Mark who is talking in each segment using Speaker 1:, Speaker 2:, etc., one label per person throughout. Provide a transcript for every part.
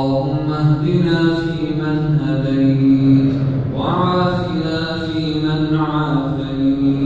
Speaker 1: اللهم على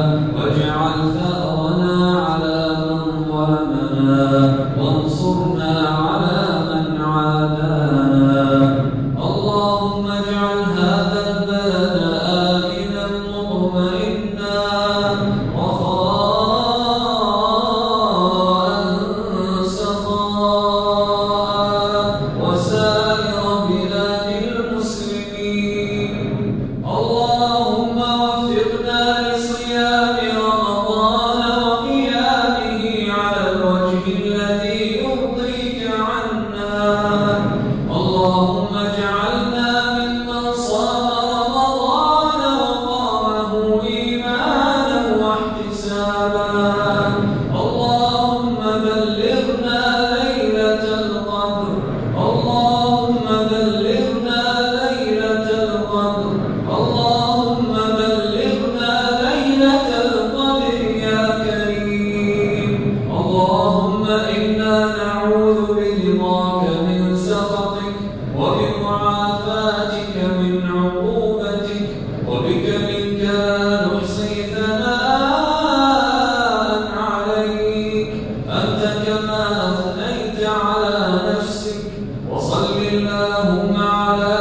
Speaker 1: one. محمد وعلى